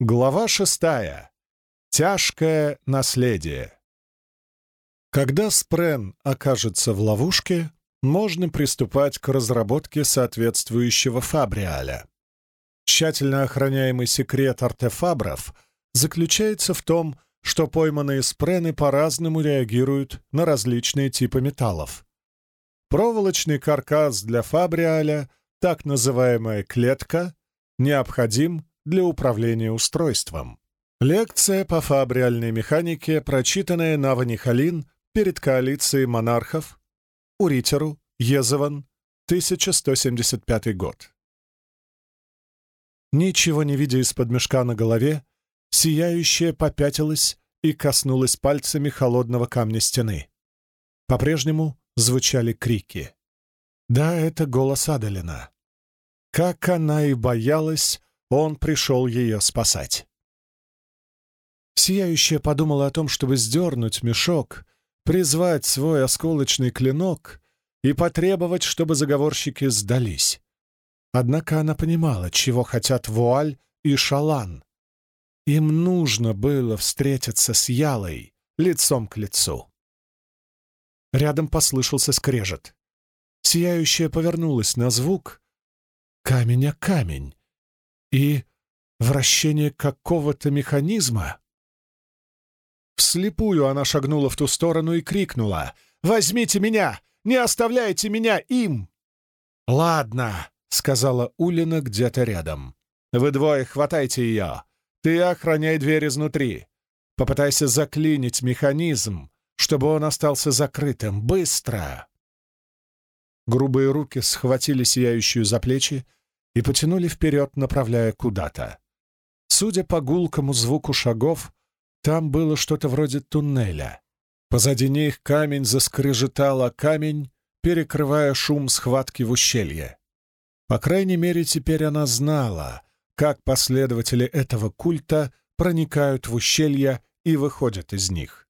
Глава шестая. Тяжкое наследие. Когда спрен окажется в ловушке, можно приступать к разработке соответствующего фабриаля. Тщательно охраняемый секрет артефабров заключается в том, что пойманные спрены по-разному реагируют на различные типы металлов. Проволочный каркас для фабриаля, так называемая клетка, необходим для управления устройством. Лекция по фабриальной механике, прочитанная на Ванихалин перед коалицией монархов, Уритеру, Езован, 1175 год. Ничего не видя из-под мешка на голове, сияющая попятилась и коснулась пальцами холодного камня стены. По-прежнему звучали крики. Да, это голос Адалина. Как она и боялась, он пришел ее спасать. Сияющая подумала о том, чтобы сдернуть мешок, призвать свой осколочный клинок и потребовать, чтобы заговорщики сдались. Однако она понимала, чего хотят Вуаль и Шалан. Им нужно было встретиться с Ялой лицом к лицу. Рядом послышался скрежет. Сияющая повернулась на звук. Камень о камень и вращение какого-то механизма. Вслепую она шагнула в ту сторону и крикнула «Возьмите меня! Не оставляйте меня им!» «Ладно», — сказала Улина где-то рядом. «Вы двое хватайте ее. Ты охраняй дверь изнутри. Попытайся заклинить механизм, чтобы он остался закрытым. Быстро!» Грубые руки схватили сияющую за плечи и потянули вперед, направляя куда-то. Судя по гулкому звуку шагов, там было что-то вроде туннеля. Позади них камень заскрежетал о камень, перекрывая шум схватки в ущелье. По крайней мере, теперь она знала, как последователи этого культа проникают в ущелья и выходят из них.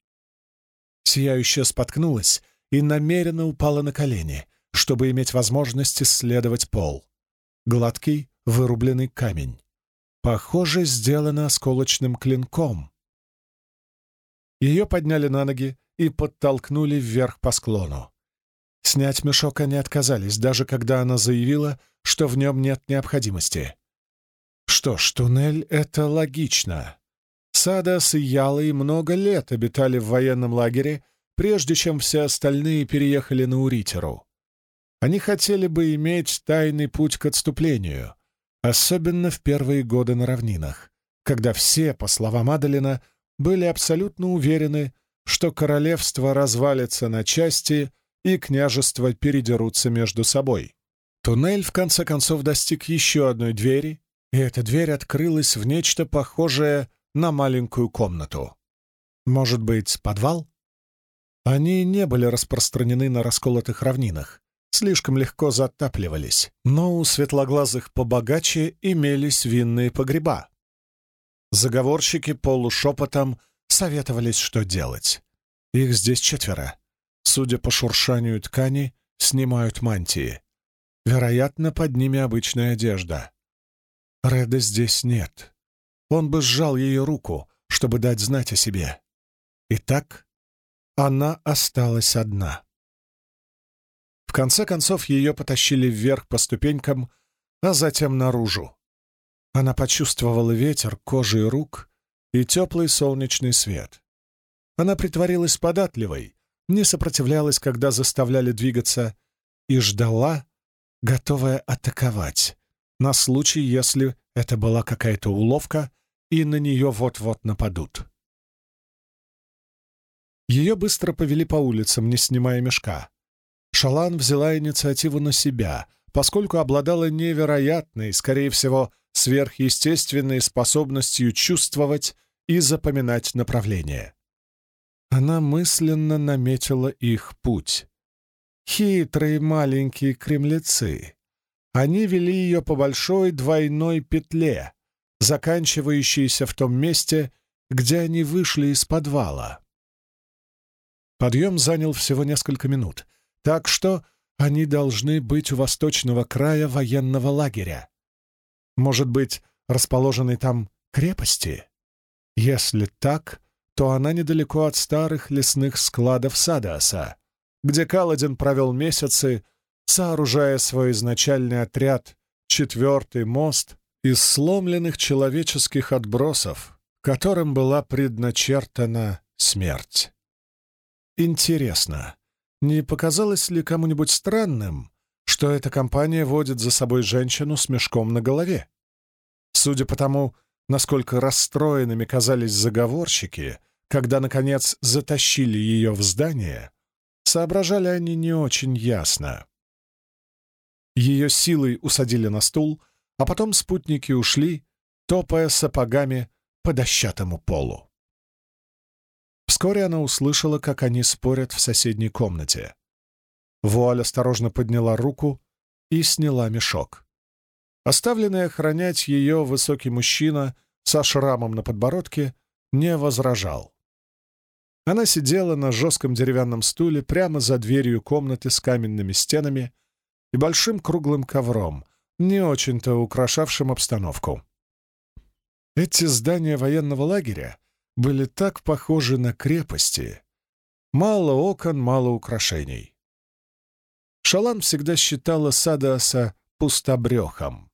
Сияющая споткнулась и намеренно упала на колени, чтобы иметь возможность исследовать пол гладкий вырубленный камень. Похоже, сделано осколочным клинком. Ее подняли на ноги и подтолкнули вверх по склону. Снять мешок они отказались, даже когда она заявила, что в нем нет необходимости. Что ж, туннель — это логично. Садас и Ялой много лет обитали в военном лагере, прежде чем все остальные переехали на Уритеру. Они хотели бы иметь тайный путь к отступлению, особенно в первые годы на равнинах, когда все, по словам Адалина, были абсолютно уверены, что королевство развалится на части и княжества передерутся между собой. Туннель, в конце концов, достиг еще одной двери, и эта дверь открылась в нечто похожее на маленькую комнату. Может быть, подвал? Они не были распространены на расколотых равнинах, слишком легко затапливались, но у светлоглазых побогаче имелись винные погреба. Заговорщики полушепотом советовались, что делать. Их здесь четверо. Судя по шуршанию ткани, снимают мантии. Вероятно, под ними обычная одежда. Реда здесь нет. Он бы сжал ее руку, чтобы дать знать о себе. Итак, она осталась одна конце концов ее потащили вверх по ступенькам, а затем наружу. Она почувствовала ветер кожи и рук и теплый солнечный свет. Она притворилась податливой, не сопротивлялась, когда заставляли двигаться, и ждала, готовая атаковать, на случай, если это была какая-то уловка, и на нее вот-вот нападут. Ее быстро повели по улицам, не снимая мешка. Шалан взяла инициативу на себя, поскольку обладала невероятной, скорее всего, сверхъестественной способностью чувствовать и запоминать направление. Она мысленно наметила их путь. Хитрые маленькие кремлецы. Они вели ее по большой двойной петле, заканчивающейся в том месте, где они вышли из подвала. Подъем занял всего несколько минут, так что они должны быть у восточного края военного лагеря. Может быть, расположенный там крепости. Если так, то она недалеко от старых лесных складов Садаса, где Каладин провел месяцы, сооружая свой изначальный отряд «Четвертый мост» из сломленных человеческих отбросов, которым была предначертана смерть. Интересно, не показалось ли кому-нибудь странным, что эта компания водит за собой женщину с мешком на голове? Судя по тому, насколько расстроенными казались заговорщики, когда, наконец, затащили ее в здание, соображали они не очень ясно. Ее силой усадили на стул, а потом спутники ушли, топая сапогами по дощатому полу. Вскоре она услышала, как они спорят в соседней комнате. Вуаль осторожно подняла руку и сняла мешок. Оставленный охранять ее высокий мужчина со шрамом на подбородке не возражал. Она сидела на жестком деревянном стуле прямо за дверью комнаты с каменными стенами и большим круглым ковром, не очень-то украшавшим обстановку. Эти здания военного лагеря были так похожи на крепости. Мало окон, мало украшений. Шалан всегда считала Садаса пустобрехом.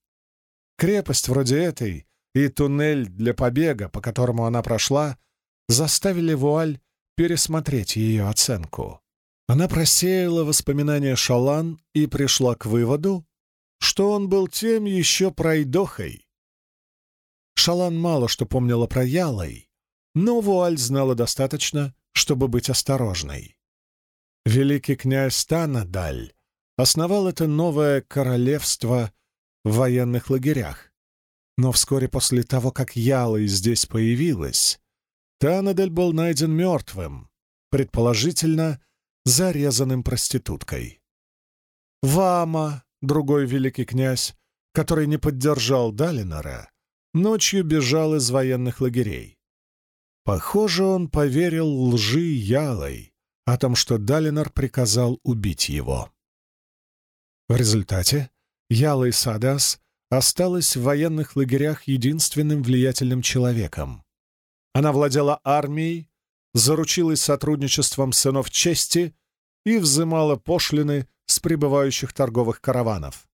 Крепость вроде этой и туннель для побега, по которому она прошла, заставили Вуаль пересмотреть ее оценку. Она просеяла воспоминания Шалан и пришла к выводу, что он был тем еще пройдохой. Шалан мало что помнила про Ялой, но Вуаль знала достаточно, чтобы быть осторожной. Великий князь Танадаль основал это новое королевство в военных лагерях. Но вскоре после того, как Яла здесь появилась, Танадаль был найден мертвым, предположительно, зарезанным проституткой. Вама, другой великий князь, который не поддержал Далинора, ночью бежал из военных лагерей. Похоже, он поверил лжи Ялой о том, что Далинор приказал убить его. В результате Яла и Садас осталась в военных лагерях единственным влиятельным человеком. Она владела армией, заручилась сотрудничеством сынов чести и взымала пошлины с прибывающих торговых караванов.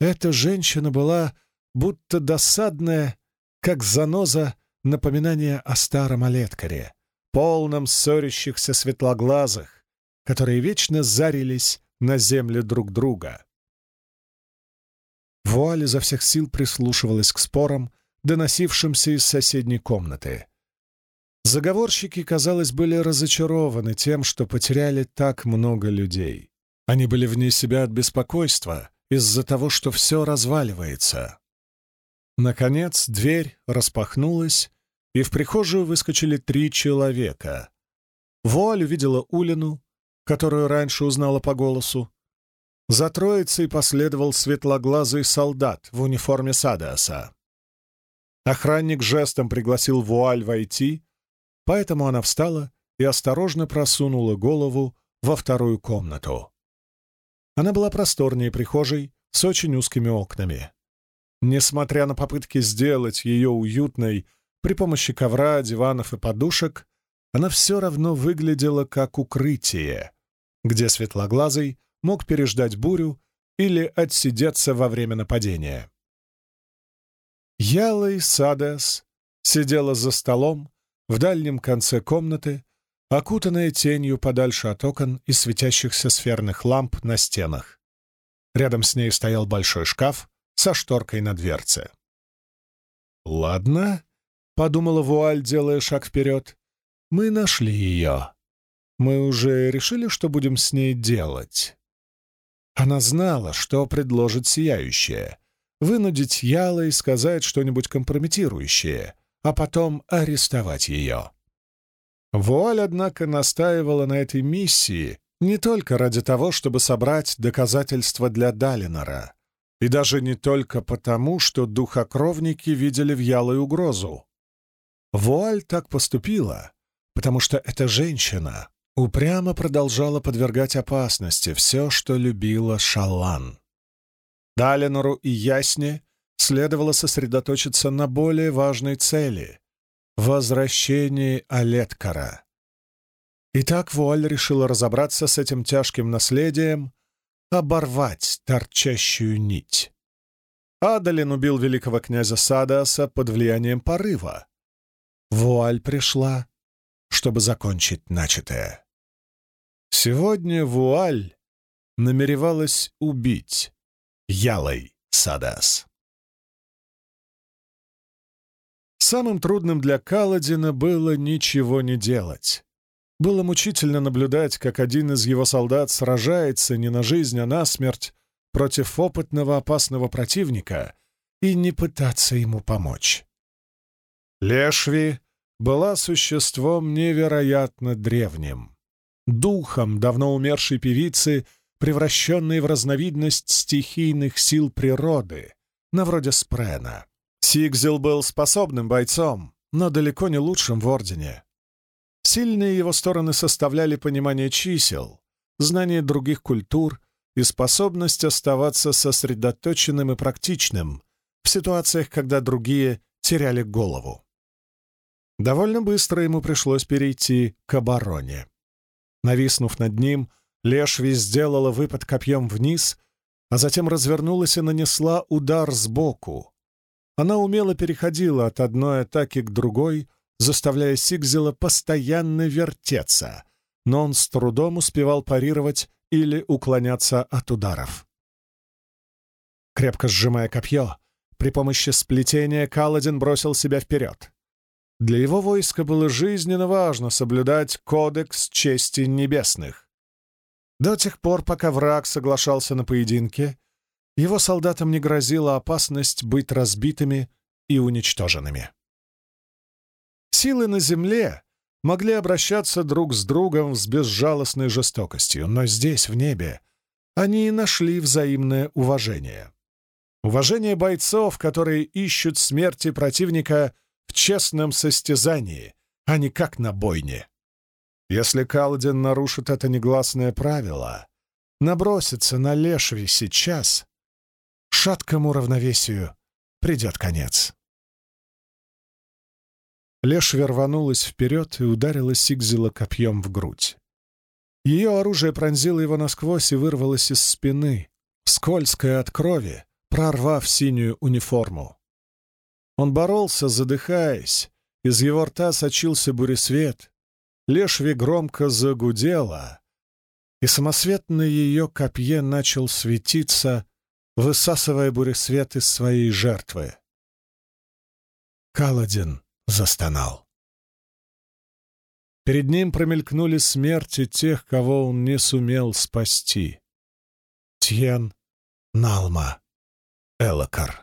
Эта женщина была будто досадная, как заноза напоминание о старом Олеткаре, полном ссорящихся светлоглазых, которые вечно зарились на земле друг друга. Вуаль изо всех сил прислушивалась к спорам, доносившимся из соседней комнаты. Заговорщики, казалось, были разочарованы тем, что потеряли так много людей. Они были вне себя от беспокойства из-за того, что все разваливается. Наконец дверь распахнулась, и в прихожую выскочили три человека. Вуаль увидела Улину, которую раньше узнала по голосу. За троицей последовал светлоглазый солдат в униформе Садаса. Охранник жестом пригласил Вуаль войти, поэтому она встала и осторожно просунула голову во вторую комнату. Она была просторнее прихожей с очень узкими окнами. Несмотря на попытки сделать ее уютной при помощи ковра, диванов и подушек, она все равно выглядела как укрытие, где светлоглазый мог переждать бурю или отсидеться во время нападения. Ялой Садес сидела за столом в дальнем конце комнаты, окутанная тенью подальше от окон и светящихся сферных ламп на стенах. Рядом с ней стоял большой шкаф, со шторкой на дверце. «Ладно», — подумала Вуаль, делая шаг вперед, — «мы нашли ее. Мы уже решили, что будем с ней делать». Она знала, что предложит сияющее — вынудить Яла и сказать что-нибудь компрометирующее, а потом арестовать ее. Вуаль, однако, настаивала на этой миссии не только ради того, чтобы собрать доказательства для Далинора, и даже не только потому, что духокровники видели в Ялой угрозу. Вуаль так поступила, потому что эта женщина упрямо продолжала подвергать опасности все, что любила Шалан. Далинору и Ясне следовало сосредоточиться на более важной цели — возвращении Олеткара. Итак, Вуаль решила разобраться с этим тяжким наследием, оборвать торчащую нить. Адалин убил великого князя Садаса под влиянием порыва. Вуаль пришла, чтобы закончить начатое. Сегодня Вуаль намеревалась убить Ялой Садас. Самым трудным для Каладина было ничего не делать. Было мучительно наблюдать, как один из его солдат сражается не на жизнь, а на смерть против опытного опасного противника и не пытаться ему помочь. Лешви была существом невероятно древним, духом давно умершей певицы, превращенной в разновидность стихийных сил природы, на вроде Спрена. Сигзил был способным бойцом, но далеко не лучшим в Ордене. Сильные его стороны составляли понимание чисел, знание других культур и способность оставаться сосредоточенным и практичным в ситуациях, когда другие теряли голову. Довольно быстро ему пришлось перейти к обороне. Нависнув над ним, Лешви сделала выпад копьем вниз, а затем развернулась и нанесла удар сбоку. Она умело переходила от одной атаки к другой, заставляя Сигзела постоянно вертеться, но он с трудом успевал парировать или уклоняться от ударов. Крепко сжимая копье, при помощи сплетения Каладин бросил себя вперед. Для его войска было жизненно важно соблюдать кодекс чести небесных. До тех пор, пока враг соглашался на поединке, его солдатам не грозила опасность быть разбитыми и уничтоженными. Силы на земле могли обращаться друг с другом с безжалостной жестокостью, но здесь, в небе, они и нашли взаимное уважение. Уважение бойцов, которые ищут смерти противника в честном состязании, а не как на бойне. Если Калдин нарушит это негласное правило, набросится на Лешви сейчас, шаткому равновесию придет конец. Лешвер рванулась вперед и ударила Сигзила копьем в грудь. Ее оружие пронзило его насквозь и вырвалось из спины, скользкое от крови, прорвав синюю униформу. Он боролся, задыхаясь, из его рта сочился буресвет, Лешви громко загудела, и самосвет на ее копье начал светиться, высасывая буресвет из своей жертвы. Каладин застонал. Перед ним промелькнули смерти тех, кого он не сумел спасти. Тьен, Налма, Элокар.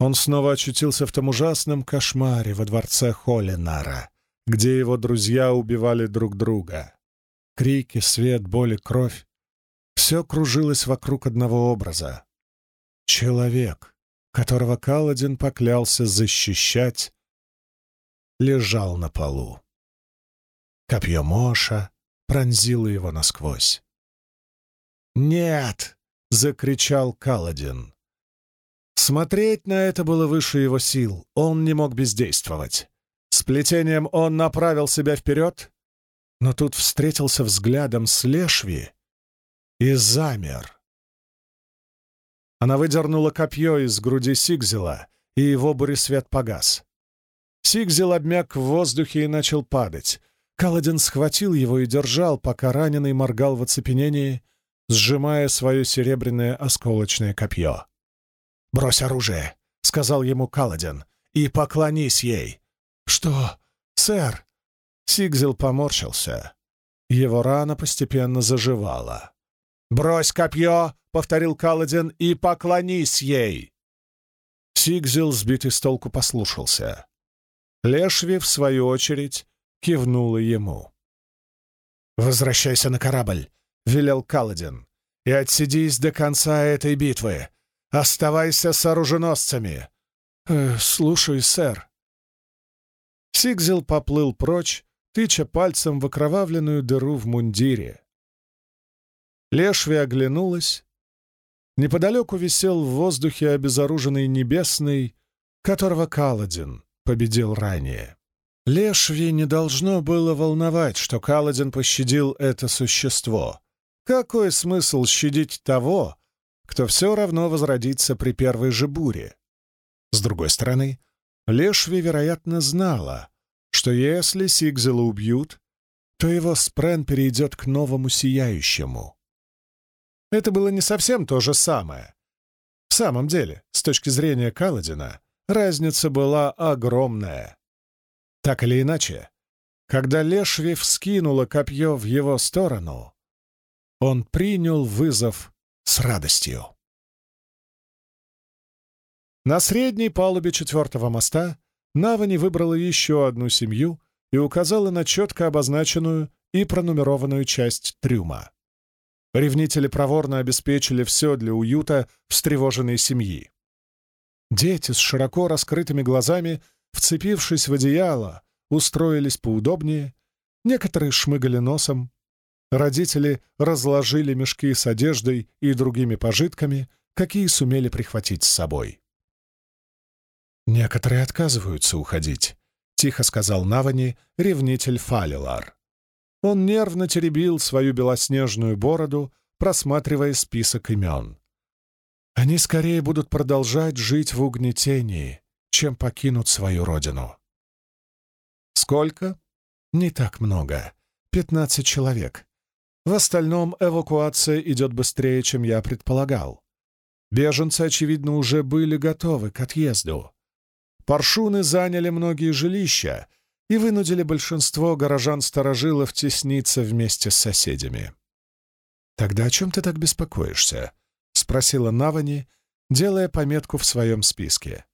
Он снова очутился в том ужасном кошмаре во дворце Холинара, где его друзья убивали друг друга. Крики, свет, боль и кровь — все кружилось вокруг одного образа. Человек, которого Каладин поклялся защищать лежал на полу. Копье Моша пронзило его насквозь. «Нет!» — закричал Каладин. Смотреть на это было выше его сил, он не мог бездействовать. С плетением он направил себя вперед, но тут встретился взглядом с Лешви и замер. Она выдернула копье из груди Сигзела, и его буресвет погас. Сигзел обмяк в воздухе и начал падать. Каладин схватил его и держал, пока раненый моргал в оцепенении, сжимая свое серебряное осколочное копье. «Брось оружие», — сказал ему Каладин, — «и поклонись ей». «Что, сэр?» Сигзел поморщился. Его рана постепенно заживала. «Брось копье!» — повторил Каладин, — «и поклонись ей!» Сигзел, сбитый с толку, послушался. Лешви, в свою очередь, кивнула ему. «Возвращайся на корабль», — велел Каладин, — «и отсидись до конца этой битвы. Оставайся с оруженосцами». «Э, «Слушай, сэр». Сигзел поплыл прочь, тыча пальцем в окровавленную дыру в мундире. Лешви оглянулась Неподалеку висел в воздухе обезоруженный небесный, которого Каладин победил ранее. Лешви не должно было волновать, что Каладин пощадил это существо. Какой смысл щадить того, кто все равно возродится при первой же буре? С другой стороны, Лешви, вероятно, знала, что если Сигзела убьют, то его спрен перейдет к новому сияющему. Это было не совсем то же самое. В самом деле, с точки зрения Каладина, разница была огромная. Так или иначе, когда Лешви вскинула копье в его сторону, он принял вызов с радостью. На средней палубе четвертого моста Навани выбрала еще одну семью и указала на четко обозначенную и пронумерованную часть трюма. Ревнители проворно обеспечили все для уюта встревоженной семьи. Дети с широко раскрытыми глазами, вцепившись в одеяло, устроились поудобнее, некоторые шмыгали носом. Родители разложили мешки с одеждой и другими пожитками, какие сумели прихватить с собой. «Некоторые отказываются уходить», — тихо сказал Навани, ревнитель Фалилар. Он нервно теребил свою белоснежную бороду, просматривая список имен. Они скорее будут продолжать жить в угнетении, чем покинут свою родину. Сколько? Не так много. Пятнадцать человек. В остальном эвакуация идет быстрее, чем я предполагал. Беженцы, очевидно, уже были готовы к отъезду. Паршуны заняли многие жилища и вынудили большинство горожан-старожилов тесниться вместе с соседями. «Тогда о чем ты так беспокоишься?» — спросила Навани, делая пометку в своем списке.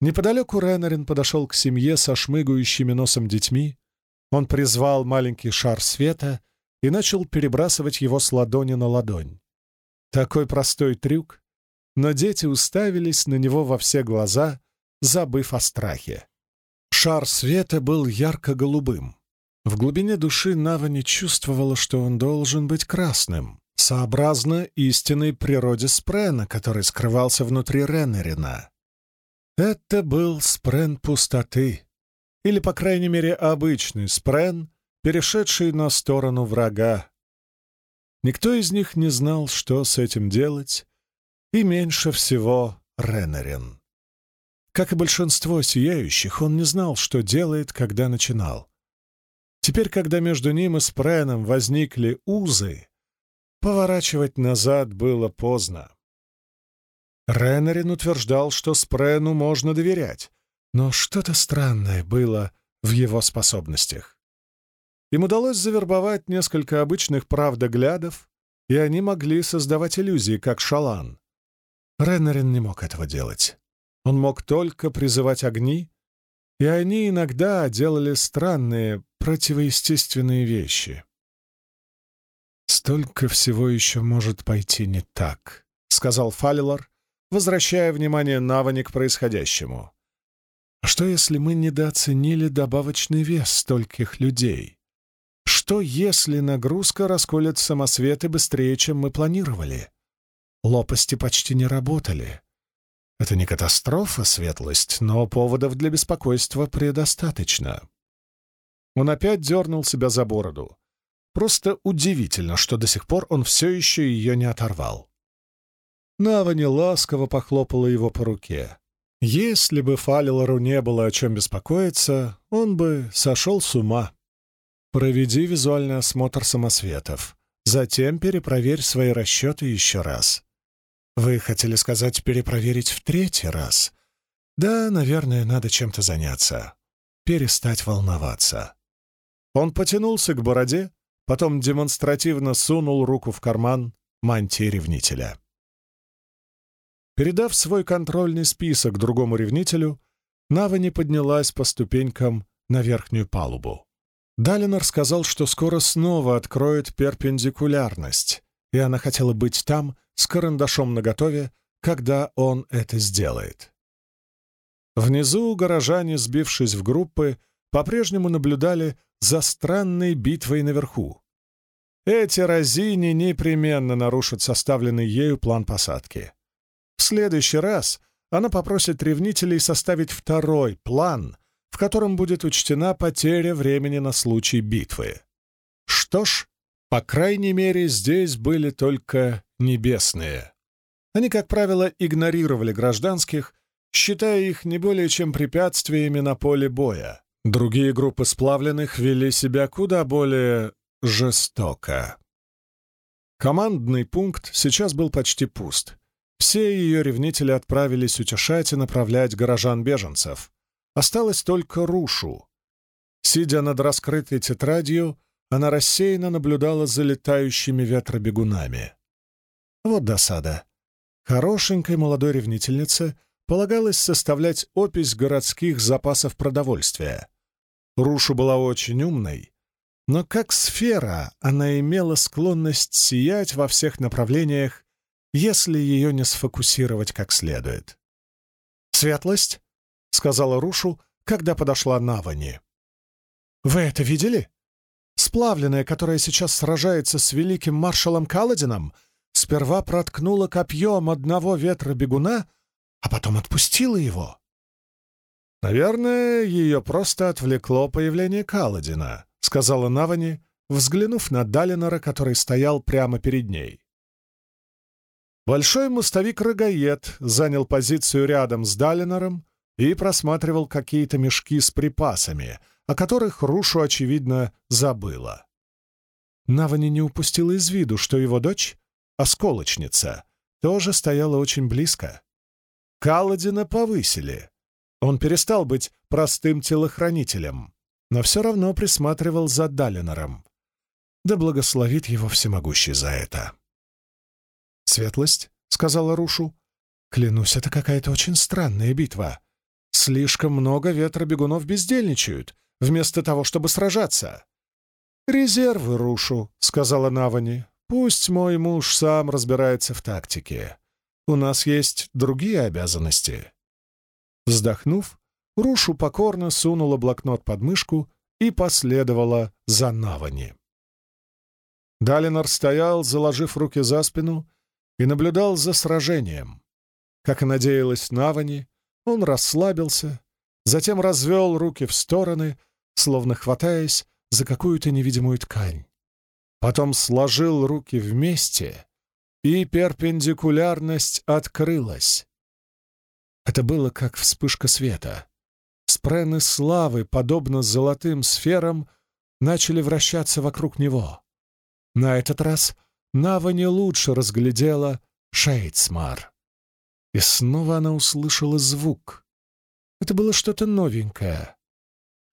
Неподалеку Ренарин подошел к семье со шмыгающими носом детьми. Он призвал маленький шар света и начал перебрасывать его с ладони на ладонь. Такой простой трюк, но дети уставились на него во все глаза, забыв о страхе. Шар света был ярко-голубым. В глубине души Нава не чувствовала, что он должен быть красным, сообразно истинной природе спрена, который скрывался внутри Реннерина. Это был спрен пустоты, или, по крайней мере, обычный спрен, перешедший на сторону врага. Никто из них не знал, что с этим делать, и меньше всего Реннерин. Как и большинство сияющих, он не знал, что делает, когда начинал. Теперь, когда между ним и Спреном возникли узы, поворачивать назад было поздно. Реннерин утверждал, что Спрену можно доверять, но что-то странное было в его способностях. Им удалось завербовать несколько обычных правдоглядов, и они могли создавать иллюзии, как шалан. Реннерин не мог этого делать. Он мог только призывать огни, и они иногда делали странные, противоестественные вещи. «Столько всего еще может пойти не так», — сказал Фалилар, возвращая внимание Навани к происходящему. «А что, если мы недооценили добавочный вес стольких людей? Что, если нагрузка расколет самосветы быстрее, чем мы планировали? Лопасти почти не работали. Это не катастрофа, светлость, но поводов для беспокойства предостаточно. Он опять дернул себя за бороду. Просто удивительно, что до сих пор он все еще ее не оторвал. Навани ласково похлопала его по руке. Если бы Фалилору не было о чем беспокоиться, он бы сошел с ума. Проведи визуальный осмотр самосветов. Затем перепроверь свои расчеты еще раз. Вы хотели сказать перепроверить в третий раз? Да, наверное, надо чем-то заняться. Перестать волноваться. Он потянулся к бороде, потом демонстративно сунул руку в карман мантии ревнителя. Передав свой контрольный список другому ревнителю, Навани поднялась по ступенькам на верхнюю палубу. Далинор сказал, что скоро снова откроет перпендикулярность, и она хотела быть там, с карандашом наготове, когда он это сделает. Внизу горожане, сбившись в группы, по-прежнему наблюдали за странной битвой наверху. эти разини непременно нарушат составленный ею план посадки. В следующий раз она попросит ревнителей составить второй план, в котором будет учтена потеря времени на случай битвы. Что ж, по крайней мере, здесь были только небесные. Они, как правило, игнорировали гражданских, считая их не более чем препятствиями на поле боя. Другие группы сплавленных вели себя куда более жестоко. Командный пункт сейчас был почти пуст. Все ее ревнители отправились утешать и направлять горожан-беженцев. Осталось только Рушу. Сидя над раскрытой тетрадью, она рассеянно наблюдала за летающими ветробегунами. Вот досада. Хорошенькой молодой ревнительнице полагалось составлять опись городских запасов продовольствия. Рушу была очень умной, но как сфера она имела склонность сиять во всех направлениях, если ее не сфокусировать как следует. «Светлость?» — сказала Рушу, когда подошла Навани. «Вы это видели? Сплавленная, которая сейчас сражается с великим маршалом Каладином, сперва проткнула копьем одного ветра бегуна, а потом отпустила его». «Наверное, ее просто отвлекло появление Каладина», — сказала Навани, взглянув на Далинора, который стоял прямо перед ней. Большой мостовик-рогаед занял позицию рядом с Далинором и просматривал какие-то мешки с припасами, о которых Рушу, очевидно, забыла. Навани не упустила из виду, что его дочь, осколочница, тоже стояла очень близко. Каладина повысили, он перестал быть простым телохранителем, но все равно присматривал за Далинором. Да благословит его всемогущий за это. «Светлость», — сказала Рушу, — «клянусь, это какая-то очень странная битва. Слишком много ветробегунов бездельничают, вместо того, чтобы сражаться». «Резервы рушу», — сказала Навани. «Пусть мой муж сам разбирается в тактике. У нас есть другие обязанности». Вздохнув, Рушу покорно сунула блокнот под мышку и последовала за Навани. Далинор стоял, заложив руки за спину, и наблюдал за сражением. Как и надеялась Навани, он расслабился, затем развел руки в стороны, словно хватаясь за какую-то невидимую ткань. Потом сложил руки вместе, и перпендикулярность открылась. Это было как вспышка света. Спрены славы, подобно золотым сферам, начали вращаться вокруг него. На этот раз Нава не лучше разглядела Шейдсмар. И снова она услышала звук. Это было что-то новенькое.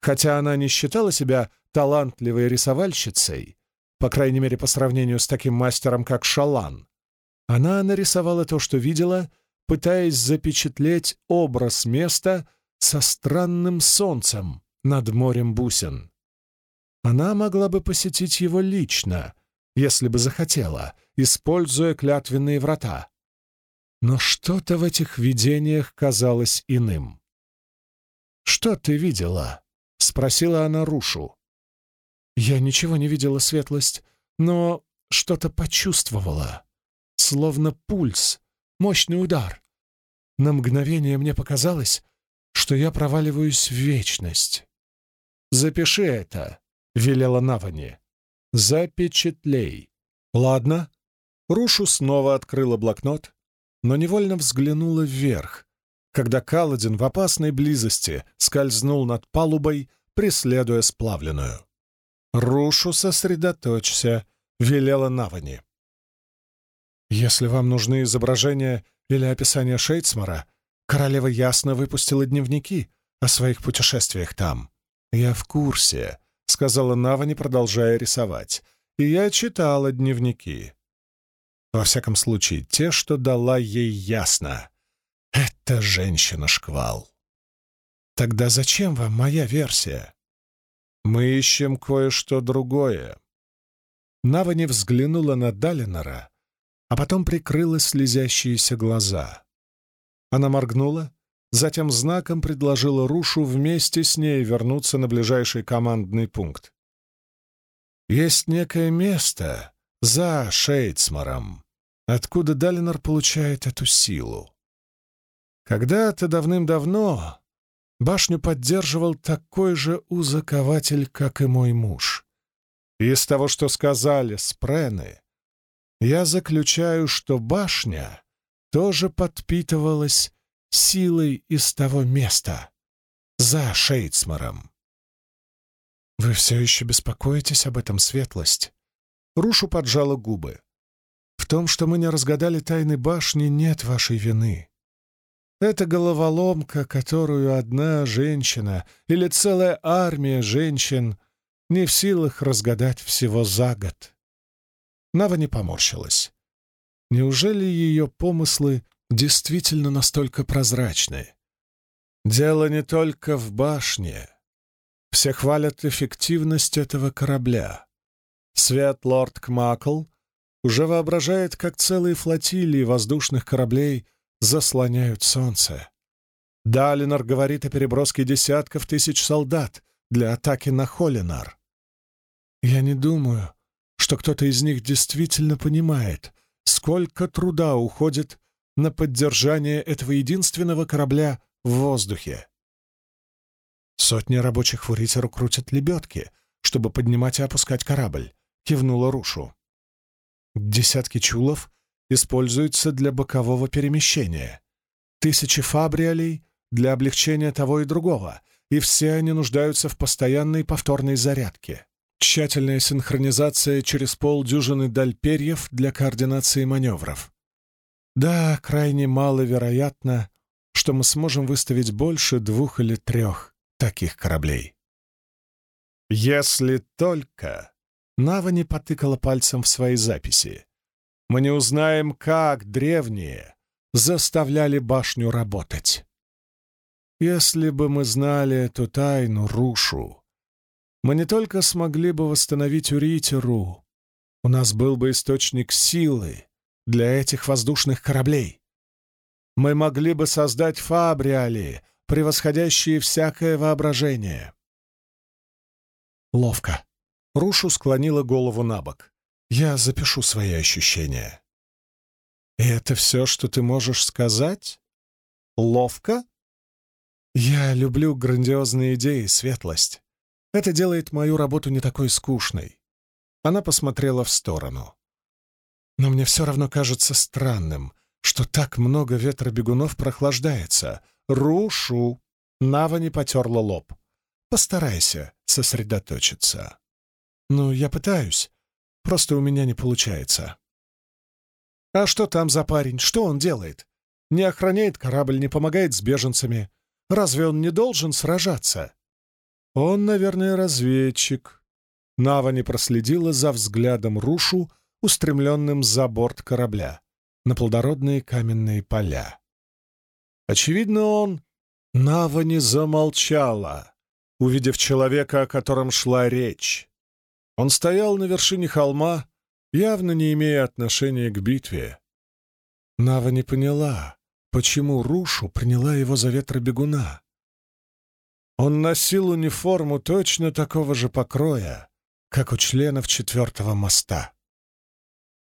Хотя она не считала себя талантливой рисовальщицей, по крайней мере, по сравнению с таким мастером, как Шалан, она нарисовала то, что видела, пытаясь запечатлеть образ места со странным солнцем над морем бусин. Она могла бы посетить его лично, если бы захотела, используя клятвенные врата. Но что-то в этих видениях казалось иным. «Что ты видела?» — спросила она Рушу. «Я ничего не видела, светлость, но что-то почувствовала, словно пульс, мощный удар. На мгновение мне показалось, что я проваливаюсь в вечность. «Запиши это», — велела Навани. «Запечатлей». «Ладно». Рушу снова открыла блокнот, но невольно взглянула вверх, когда Каладин в опасной близости скользнул над палубой, преследуя сплавленную. «Рушу, сосредоточься», — велела Навани. «Если вам нужны изображения или описания Шейцмара, королева ясно выпустила дневники о своих путешествиях там. «Я в курсе», — сказала Навани, продолжая рисовать. «И я читала дневники. Во всяком случае, те, что дала ей ясно. Это женщина-шквал». «Тогда зачем вам моя версия?» «Мы ищем кое-что другое». Навани взглянула на Далинора, а потом прикрыла слезящиеся глаза. Она моргнула, затем знаком предложила Рушу вместе с ней вернуться на ближайший командный пункт. Есть некое место за Шейдсмором, откуда Далинор получает эту силу. Когда-то давным-давно башню поддерживал такой же узакователь, как и мой муж. И из того, что сказали спрены, я заключаю, что башня тоже подпитывалась силой из того места, за Шейдсмором. «Вы все еще беспокоитесь об этом, светлость?» Рушу поджала губы. «В том, что мы не разгадали тайны башни, нет вашей вины. Это головоломка, которую одна женщина или целая армия женщин не в силах разгадать всего за год. Нава не поморщилась. Неужели ее помыслы действительно настолько прозрачны? Дело не только в башне. Все хвалят эффективность этого корабля. Свет лорд Кмакл уже воображает, как целые флотилии воздушных кораблей — заслоняют солнце. Далинор говорит о переброске десятков тысяч солдат для атаки на Холинар. Я не думаю, что кто-то из них действительно понимает, сколько труда уходит на поддержание этого единственного корабля в воздухе. Сотни рабочих фуритеру крутят лебедки, чтобы поднимать и опускать корабль, кивнула Рушу. Десятки чулов используются для бокового перемещения. Тысячи фабриолей для облегчения того и другого, и все они нуждаются в постоянной повторной зарядке. Тщательная синхронизация через полдюжины даль перьев для координации маневров. Да, крайне маловероятно, что мы сможем выставить больше двух или трех таких кораблей. Если только... Нава не потыкала пальцем в свои записи мы не узнаем, как древние заставляли башню работать. Если бы мы знали эту тайну Рушу, мы не только смогли бы восстановить Уритеру, у нас был бы источник силы для этих воздушных кораблей. Мы могли бы создать фабриали, превосходящие всякое воображение. Ловко. Рушу склонила голову на бок. Я запишу свои ощущения. И это все, что ты можешь сказать? Ловко? Я люблю грандиозные идеи, светлость. Это делает мою работу не такой скучной. Она посмотрела в сторону. Но мне все равно кажется странным, что так много ветробегунов прохлаждается. Рушу! Нава не потерла лоб. Постарайся сосредоточиться. Ну, я пытаюсь. Просто у меня не получается. А что там за парень? Что он делает? Не охраняет корабль, не помогает с беженцами. Разве он не должен сражаться? Он, наверное, разведчик. Нава не проследила за взглядом Рушу, устремленным за борт корабля, на плодородные каменные поля. Очевидно, он... Нава не замолчала, увидев человека, о котором шла речь. Он стоял на вершине холма, явно не имея отношения к битве. Нава не поняла, почему Рушу приняла его за ветробегуна. Он носил униформу точно такого же покроя, как у членов четвертого моста.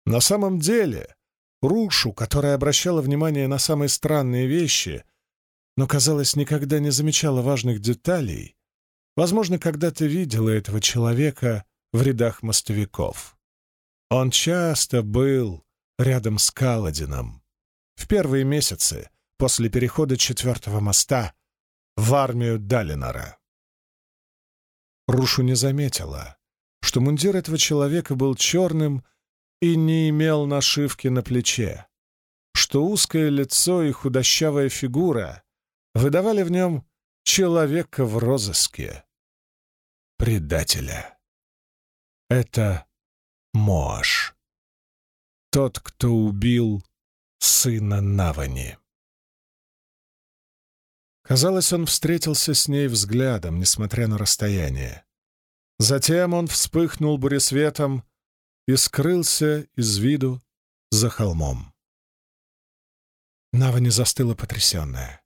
На самом деле, Рушу, которая обращала внимание на самые странные вещи, но, казалось, никогда не замечала важных деталей, возможно, когда-то видела этого человека в рядах мостовиков. Он часто был рядом с Каладином. В первые месяцы после перехода четвертого моста в армию Далинора. Рушу не заметила, что мундир этого человека был черным и не имел нашивки на плече, что узкое лицо и худощавая фигура выдавали в нем человека в розыске. Предателя. Это Моаш. Тот, кто убил сына Навани. Казалось, он встретился с ней взглядом, несмотря на расстояние. Затем он вспыхнул буресветом и скрылся из виду за холмом. Навани застыла потрясенная.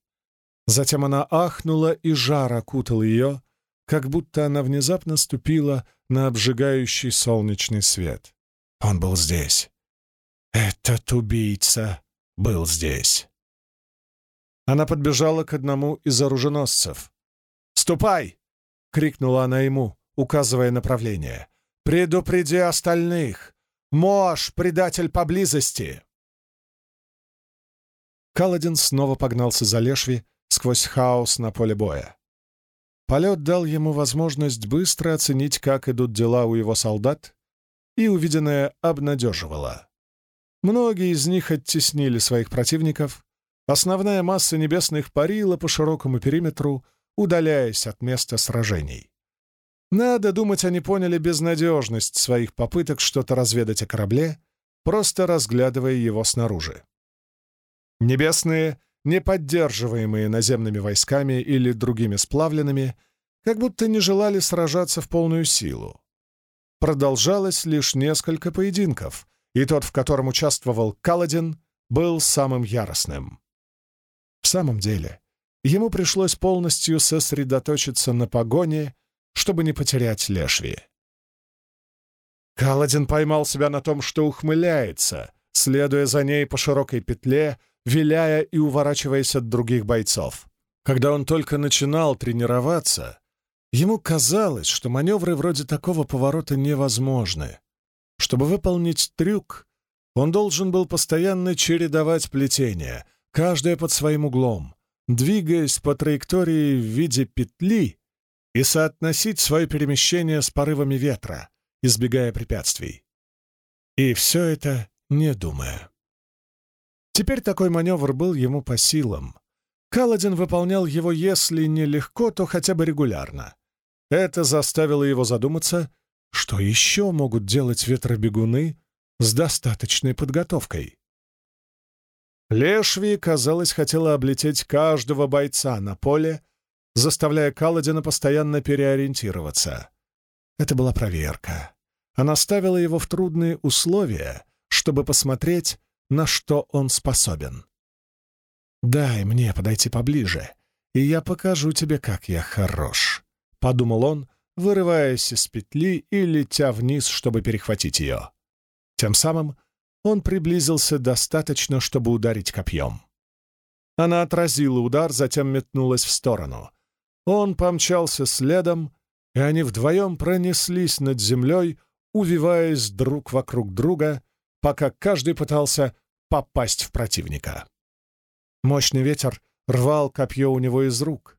Затем она ахнула, и жар окутал ее, как будто она внезапно ступила на обжигающий солнечный свет. Он был здесь. Этот убийца был здесь. Она подбежала к одному из оруженосцев. «Ступай!» — крикнула она ему, указывая направление. «Предупреди остальных! Мож, предатель поблизости!» Каладин снова погнался за Лешви сквозь хаос на поле боя. Полет дал ему возможность быстро оценить, как идут дела у его солдат, и увиденное обнадеживало. Многие из них оттеснили своих противников, основная масса небесных парила по широкому периметру, удаляясь от места сражений. Надо думать, они поняли безнадежность своих попыток что-то разведать о корабле, просто разглядывая его снаружи. Небесные не поддерживаемые наземными войсками или другими сплавленными, как будто не желали сражаться в полную силу. Продолжалось лишь несколько поединков, и тот, в котором участвовал Каладин, был самым яростным. В самом деле, ему пришлось полностью сосредоточиться на погоне, чтобы не потерять Лешви. Каладин поймал себя на том, что ухмыляется, следуя за ней по широкой петле, виляя и уворачиваясь от других бойцов. Когда он только начинал тренироваться, ему казалось, что маневры вроде такого поворота невозможны. Чтобы выполнить трюк, он должен был постоянно чередовать плетения, каждое под своим углом, двигаясь по траектории в виде петли и соотносить свое перемещение с порывами ветра, избегая препятствий. И все это не думая. Теперь такой маневр был ему по силам. Каладин выполнял его, если не легко, то хотя бы регулярно. Это заставило его задуматься, что еще могут делать ветробегуны с достаточной подготовкой. Лешви, казалось, хотела облететь каждого бойца на поле, заставляя Каладина постоянно переориентироваться. Это была проверка. Она ставила его в трудные условия, чтобы посмотреть, на что он способен. «Дай мне подойти поближе, и я покажу тебе, как я хорош», — подумал он, вырываясь из петли и летя вниз, чтобы перехватить ее. Тем самым он приблизился достаточно, чтобы ударить копьем. Она отразила удар, затем метнулась в сторону. Он помчался следом, и они вдвоем пронеслись над землей, увиваясь друг вокруг друга, пока каждый пытался попасть в противника. Мощный ветер рвал копье у него из рук.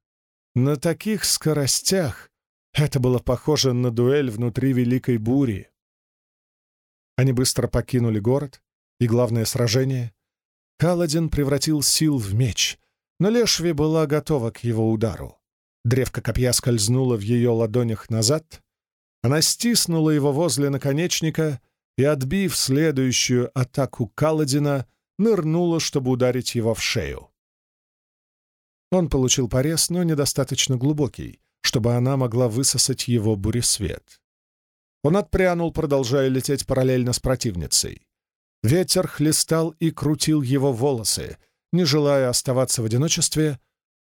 На таких скоростях это было похоже на дуэль внутри Великой Бури. Они быстро покинули город, и главное сражение. Каладин превратил сил в меч, но Лешви была готова к его удару. Древко копья скользнуло в ее ладонях назад, она стиснула его возле наконечника и, отбив следующую атаку Каладина, нырнула, чтобы ударить его в шею. Он получил порез, но недостаточно глубокий, чтобы она могла высосать его буресвет. Он отпрянул, продолжая лететь параллельно с противницей. Ветер хлестал и крутил его волосы. Не желая оставаться в одиночестве,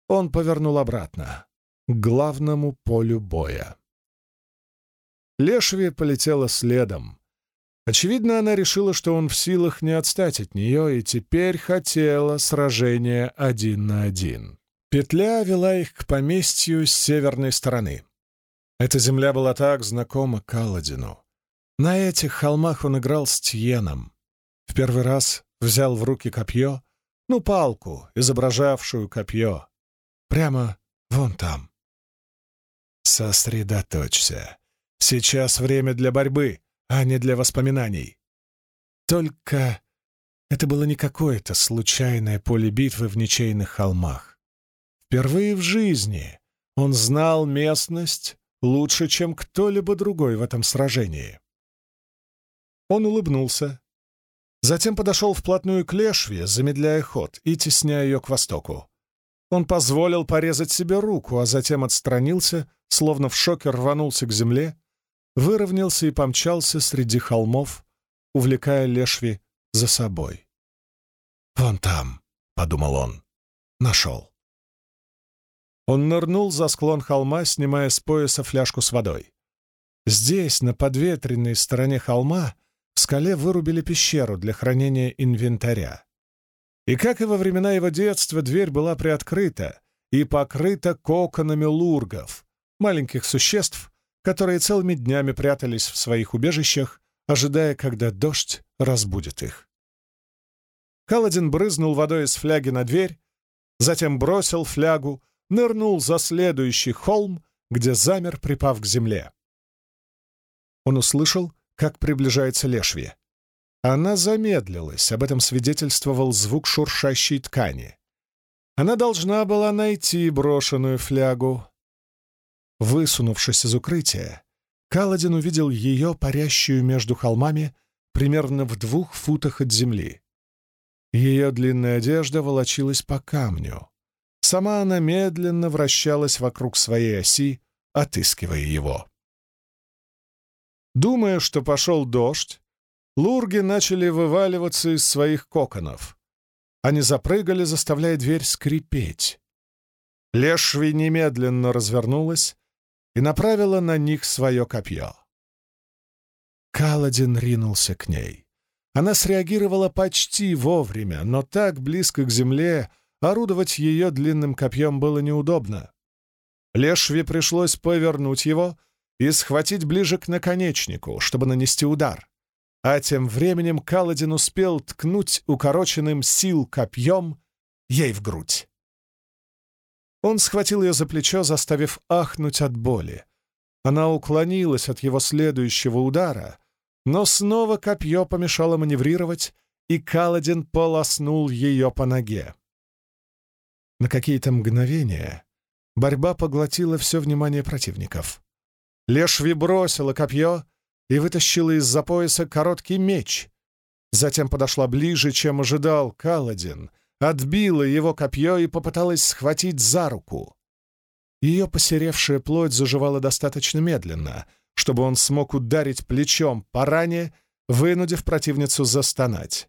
он повернул обратно, к главному полю боя. Лешви полетела следом, Очевидно, она решила, что он в силах не отстать от нее, и теперь хотела сражения один на один. Петля вела их к поместью с северной стороны. Эта земля была так знакома Каладину. На этих холмах он играл с Тьеном. В первый раз взял в руки копье, ну, палку, изображавшую копье. Прямо вон там. Сосредоточься. Сейчас время для борьбы а не для воспоминаний. Только это было не какое-то случайное поле битвы в ничейных холмах. Впервые в жизни он знал местность лучше, чем кто-либо другой в этом сражении. Он улыбнулся, затем подошел вплотную к Лешве, замедляя ход и тесняя ее к востоку. Он позволил порезать себе руку, а затем отстранился, словно в шоке рванулся к земле выровнялся и помчался среди холмов, увлекая Лешви за собой. «Вон там», — подумал он, — «нашел». Он нырнул за склон холма, снимая с пояса фляжку с водой. Здесь, на подветренной стороне холма, в скале вырубили пещеру для хранения инвентаря. И как и во времена его детства, дверь была приоткрыта и покрыта коконами лургов, маленьких существ, которые целыми днями прятались в своих убежищах, ожидая, когда дождь разбудит их. Каладин брызнул водой из фляги на дверь, затем бросил флягу, нырнул за следующий холм, где замер, припав к земле. Он услышал, как приближается Лешви. Она замедлилась, об этом свидетельствовал звук шуршащей ткани. Она должна была найти брошенную флягу. Высунувшись из укрытия, Каладин увидел ее, парящую между холмами, примерно в двух футах от земли. Ее длинная одежда волочилась по камню. Сама она медленно вращалась вокруг своей оси, отыскивая его. Думая, что пошел дождь, Лурги начали вываливаться из своих коконов. Они запрыгали, заставляя дверь скрипеть. Лешви немедленно развернулась и направила на них свое копье. Каладин ринулся к ней. Она среагировала почти вовремя, но так близко к земле орудовать ее длинным копьем было неудобно. Лешви пришлось повернуть его и схватить ближе к наконечнику, чтобы нанести удар. А тем временем Каладин успел ткнуть укороченным сил копьем ей в грудь. Он схватил ее за плечо, заставив ахнуть от боли. Она уклонилась от его следующего удара, но снова копье помешало маневрировать, и Каладин полоснул ее по ноге. На какие-то мгновения борьба поглотила все внимание противников. Лешви бросила копье, и вытащила из-за пояса короткий меч. Затем подошла ближе, чем ожидал Каладин, отбила его копье и попыталась схватить за руку. Ее посеревшая плоть заживала достаточно медленно, чтобы он смог ударить плечом по ране, вынудив противницу застонать.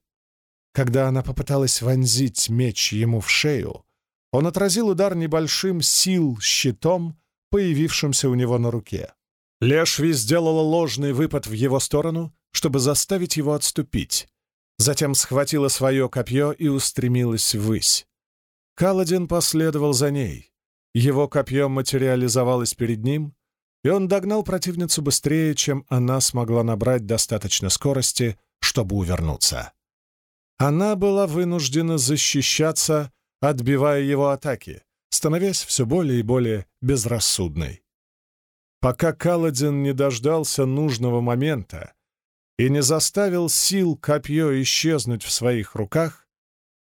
Когда она попыталась вонзить меч ему в шею, он отразил удар небольшим сил щитом, появившимся у него на руке. Лешви сделала ложный выпад в его сторону, чтобы заставить его отступить. Затем схватила свое копье и устремилась ввысь. Каладин последовал за ней. Его копье материализовалось перед ним, и он догнал противницу быстрее, чем она смогла набрать достаточно скорости, чтобы увернуться. Она была вынуждена защищаться, отбивая его атаки, становясь все более и более безрассудной пока Каладин не дождался нужного момента и не заставил сил копье исчезнуть в своих руках,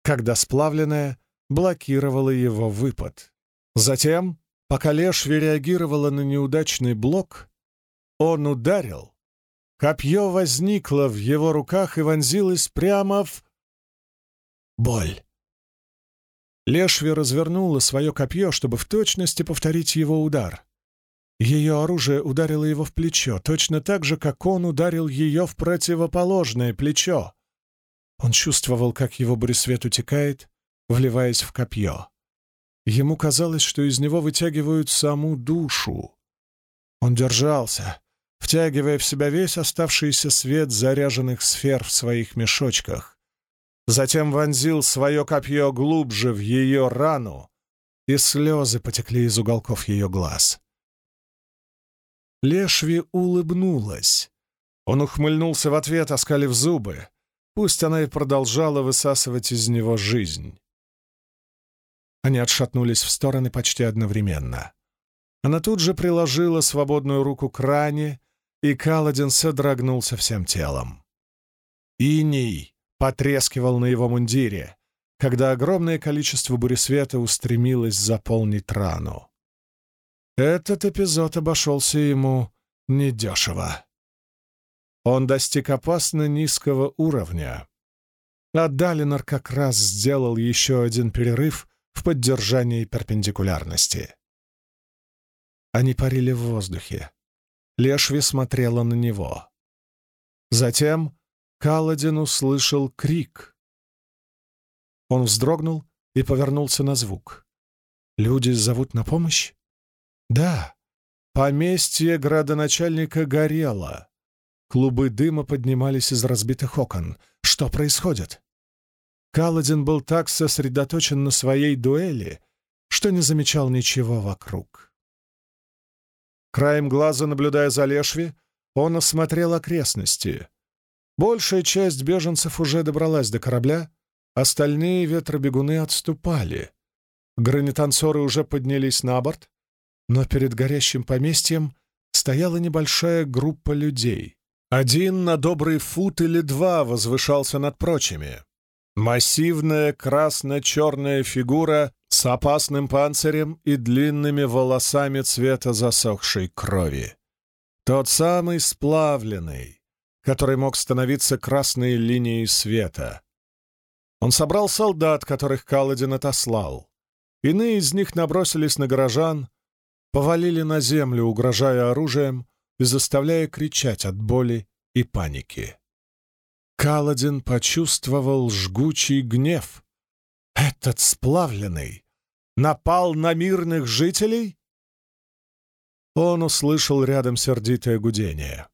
когда сплавленное блокировало его выпад. Затем, пока Лешви реагировала на неудачный блок, он ударил. Копье возникло в его руках и вонзилось прямо в... Боль. Лешви развернула свое копье, чтобы в точности повторить его удар. Ее оружие ударило его в плечо, точно так же, как он ударил ее в противоположное плечо. Он чувствовал, как его буресвет утекает, вливаясь в копье. Ему казалось, что из него вытягивают саму душу. Он держался, втягивая в себя весь оставшийся свет заряженных сфер в своих мешочках. Затем вонзил свое копье глубже в ее рану, и слезы потекли из уголков ее глаз. Лешви улыбнулась. Он ухмыльнулся в ответ, оскалив зубы. Пусть она и продолжала высасывать из него жизнь. Они отшатнулись в стороны почти одновременно. Она тут же приложила свободную руку к ране, и Каладин содрогнулся всем телом. Иний потрескивал на его мундире, когда огромное количество буресвета устремилось заполнить рану. Этот эпизод обошелся ему недешево. Он достиг опасно низкого уровня. А Далинор как раз сделал еще один перерыв в поддержании перпендикулярности. Они парили в воздухе. Лешви смотрела на него. Затем Каладин услышал крик. Он вздрогнул и повернулся на звук. Люди зовут на помощь? Да. Поместье градоначальника горело. Клубы дыма поднимались из разбитых окон. Что происходит? Каладин был так сосредоточен на своей дуэли, что не замечал ничего вокруг. Краем глаза, наблюдая за Лешви, он осмотрел окрестности. Большая часть беженцев уже добралась до корабля, остальные ветробегуны отступали. Гранитанцоры уже поднялись на борт, но перед горящим поместьем стояла небольшая группа людей. Один на добрый фут или два возвышался над прочими. Массивная красно-черная фигура с опасным панцирем и длинными волосами цвета засохшей крови. Тот самый сплавленный, который мог становиться красной линией света. Он собрал солдат, которых Каладин отослал. Иные из них набросились на горожан, повалили на землю, угрожая оружием, и заставляя кричать от боли и паники. Каладин почувствовал жгучий гнев. Этот сплавленный напал на мирных жителей? Он услышал рядом сердитое гудение.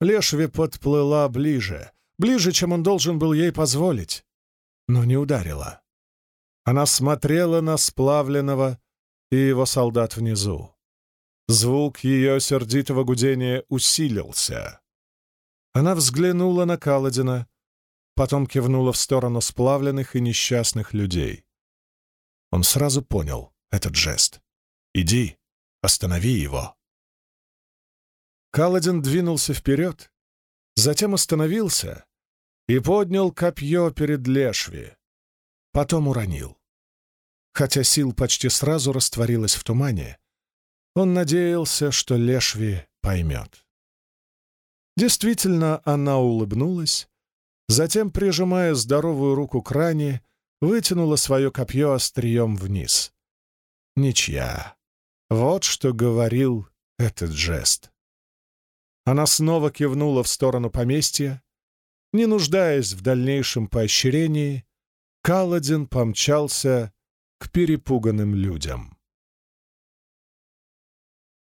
Лешви подплыла ближе, ближе, чем он должен был ей позволить, но не ударила. Она смотрела на сплавленного и его солдат внизу. Звук ее сердитого гудения усилился. Она взглянула на Каладина, потом кивнула в сторону сплавленных и несчастных людей. Он сразу понял этот жест. «Иди, останови его». Каладин двинулся вперед, затем остановился и поднял копье перед Лешви, потом уронил. Хотя сил почти сразу растворилась в тумане, он надеялся, что Лешви поймет. Действительно, она улыбнулась, затем, прижимая здоровую руку к ране, вытянула свое копье острием вниз. Ничья. Вот что говорил этот жест. Она снова кивнула в сторону поместья. Не нуждаясь в дальнейшем поощрении, Каладин помчался к перепуганным людям.